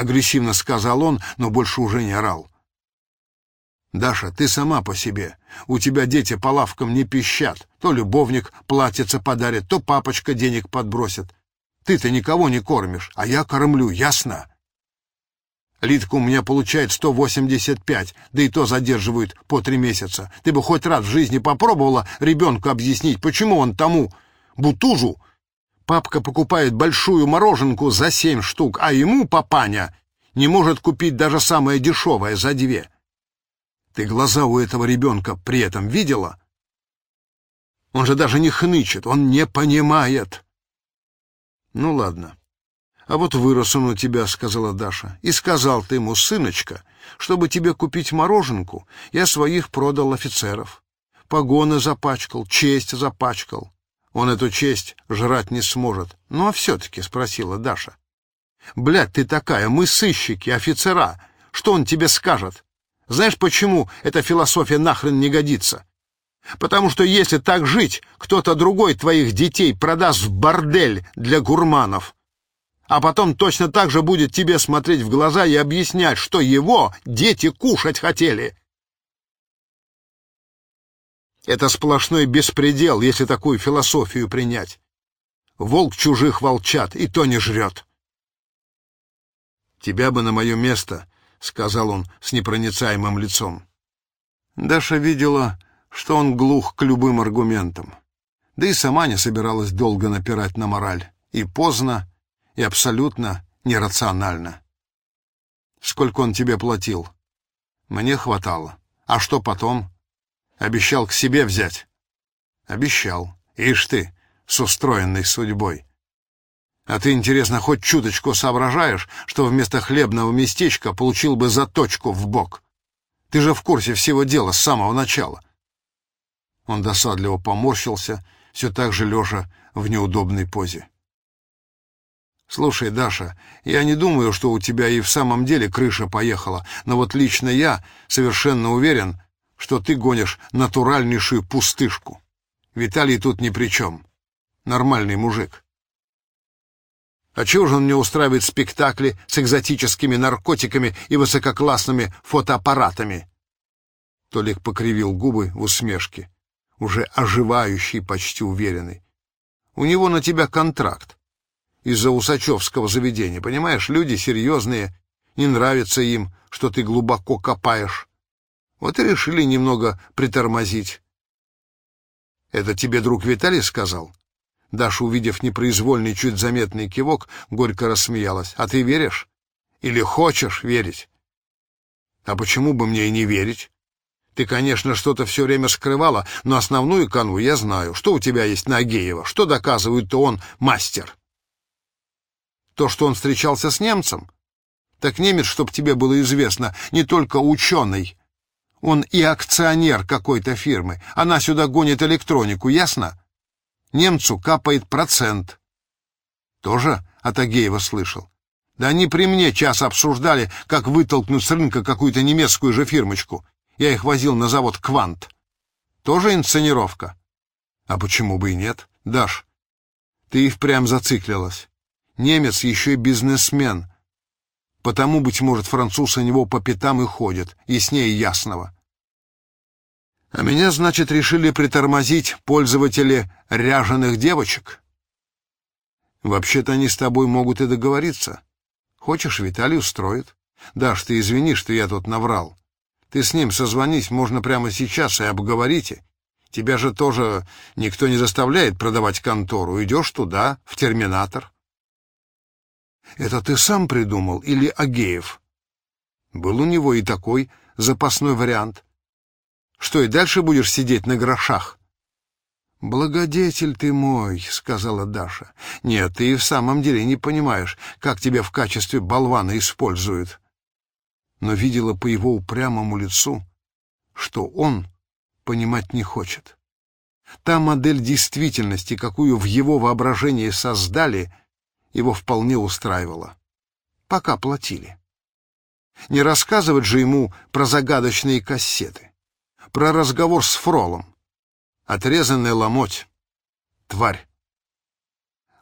агрессивно сказал он, но больше уже не орал. Даша, ты сама по себе. У тебя дети по лавкам не пищат. То любовник платьице подарит, то папочка денег подбросит. Ты-то никого не кормишь, а я кормлю, ясно? Литка у меня получает 185, да и то задерживают по три месяца. Ты бы хоть раз в жизни попробовала ребенку объяснить, почему он тому бутужу папка покупает большую мороженку за семь штук, а ему, папаня, не может купить даже самое дешевое за две. Ты глаза у этого ребенка при этом видела? Он же даже не хнычет, он не понимает. Ну ладно. А вот вырос он у тебя, сказала Даша. И сказал ты ему, сыночка, чтобы тебе купить мороженку, я своих продал офицеров. Погоны запачкал, честь запачкал. Он эту честь жрать не сможет. Ну а все-таки, спросила Даша. Блядь, ты такая, мы сыщики, офицера. Что он тебе скажет? Знаешь, почему эта философия нахрен не годится? Потому что если так жить, кто-то другой твоих детей продаст в бордель для гурманов. А потом точно так же будет тебе смотреть в глаза и объяснять, что его дети кушать хотели. Это сплошной беспредел, если такую философию принять. Волк чужих волчат, и то не жрет. «Тебя бы на мое место», — сказал он с непроницаемым лицом. Даша видела, что он глух к любым аргументам. Да и сама не собиралась долго напирать на мораль. И поздно, и абсолютно нерационально. «Сколько он тебе платил?» «Мне хватало. А что потом?» Обещал к себе взять. Обещал. Ишь ты, с устроенной судьбой. А ты, интересно, хоть чуточку соображаешь, что вместо хлебного местечка получил бы заточку в бок? Ты же в курсе всего дела с самого начала. Он досадливо поморщился, все так же лежа в неудобной позе. «Слушай, Даша, я не думаю, что у тебя и в самом деле крыша поехала, но вот лично я совершенно уверен, что ты гонишь натуральнейшую пустышку. Виталий тут ни при чем. Нормальный мужик. А чего же он мне устраивает спектакли с экзотическими наркотиками и высококлассными фотоаппаратами? Толик покривил губы в усмешке, уже оживающий, почти уверенный. У него на тебя контракт. Из-за усачевского заведения, понимаешь, люди серьезные, не нравится им, что ты глубоко копаешь. Вот и решили немного притормозить. Это тебе друг Виталий сказал? Даша, увидев непроизвольный, чуть заметный кивок, горько рассмеялась. А ты веришь? Или хочешь верить? А почему бы мне и не верить? Ты, конечно, что-то все время скрывала, но основную канву я знаю. Что у тебя есть на Агеева? Что доказывает-то он мастер? То, что он встречался с немцем? Так немец, чтоб тебе было известно, не только ученый, он и акционер какой-то фирмы. Она сюда гонит электронику, ясно? Немцу капает процент. Тоже от Агеева слышал. Да они при мне час обсуждали, как вытолкнуть с рынка какую-то немецкую же фирмочку. Я их возил на завод «Квант». Тоже инсценировка? А почему бы и нет? Даш, ты и впрямь зациклилась. Немец еще и бизнесмен. Потому, быть может, француз у него по пятам и ходит, яснее ясного. А меня, значит, решили притормозить пользователи ряженых девочек? Вообще-то они с тобой могут и договориться. Хочешь, Виталий устроит. Даш, ты извини, что я тут наврал. Ты с ним созвонись можно прямо сейчас и обговорите. Тебя же тоже никто не заставляет продавать контору. Идешь туда, в терминатор. Это ты сам придумал или Агеев? Был у него и такой запасной вариант. Что, и дальше будешь сидеть на грошах? «Благодетель ты мой», — сказала Даша. «Нет, ты и в самом деле не понимаешь, как тебя в качестве болвана используют». Но видела по его упрямому лицу, что он понимать не хочет. Та модель действительности, какую в его воображении создали, его вполне устраивало. Пока платили. Не рассказывать же ему про загадочные кассеты, про разговор с Фролом. Отрезанная ломоть. Тварь.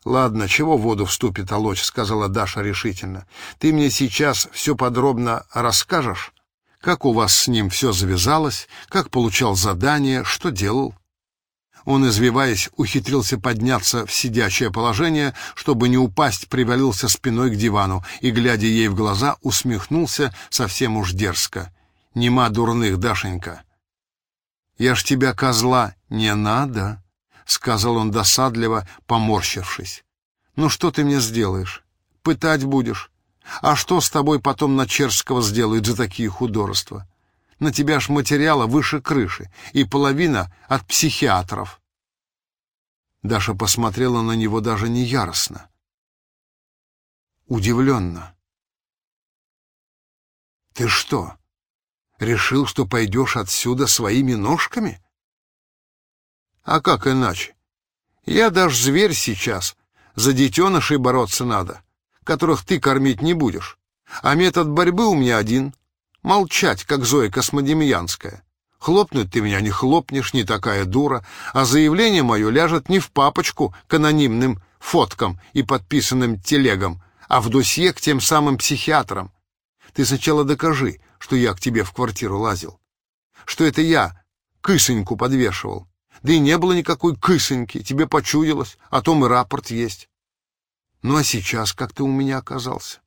«Ладно, чего воду в ступе толочь?» — сказала Даша решительно. «Ты мне сейчас все подробно расскажешь? Как у вас с ним все завязалось? Как получал задание? Что делал?» Он, извиваясь, ухитрился подняться в сидячее положение, чтобы не упасть, привалился спиной к дивану и, глядя ей в глаза, усмехнулся совсем уж дерзко. «Нема дурных, Дашенька!» «Я ж тебя, козла, не надо!» — сказал он досадливо, поморщившись. «Ну что ты мне сделаешь? Пытать будешь? А что с тобой потом на Черского сделают за такие художества? На тебя ж материала выше крыши, и половина от психиатров». Даша посмотрела на него даже не яростно. Удивленно. «Ты что, решил, что пойдешь отсюда своими ножками?» А как иначе? Я даже зверь сейчас. За детенышей бороться надо, которых ты кормить не будешь. А метод борьбы у меня один — молчать, как Зоя Космодемьянская. Хлопнуть ты меня не хлопнешь, не такая дура, а заявление мое ляжет не в папочку к анонимным фоткам и подписанным телегам, а в досье к тем самым психиатрам. Ты сначала докажи, что я к тебе в квартиру лазил, что это я кысоньку подвешивал, да и не было никакой кысоньки, тебе почудилось, о том и рапорт есть. Ну а сейчас как ты у меня оказался?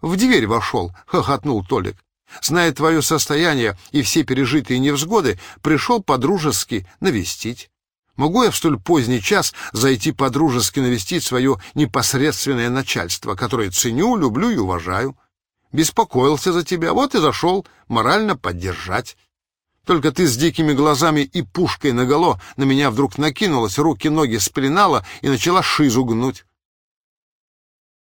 В дверь вошел, хохотнул Толик. Зная твое состояние и все пережитые невзгоды, пришел по-дружески навестить. Могу я в столь поздний час зайти по-дружески навестить свое непосредственное начальство, которое ценю, люблю и уважаю? Беспокоился за тебя, вот и зашел морально поддержать. Только ты с дикими глазами и пушкой наголо на меня вдруг накинулась, руки-ноги спеленала и начала шизу гнуть.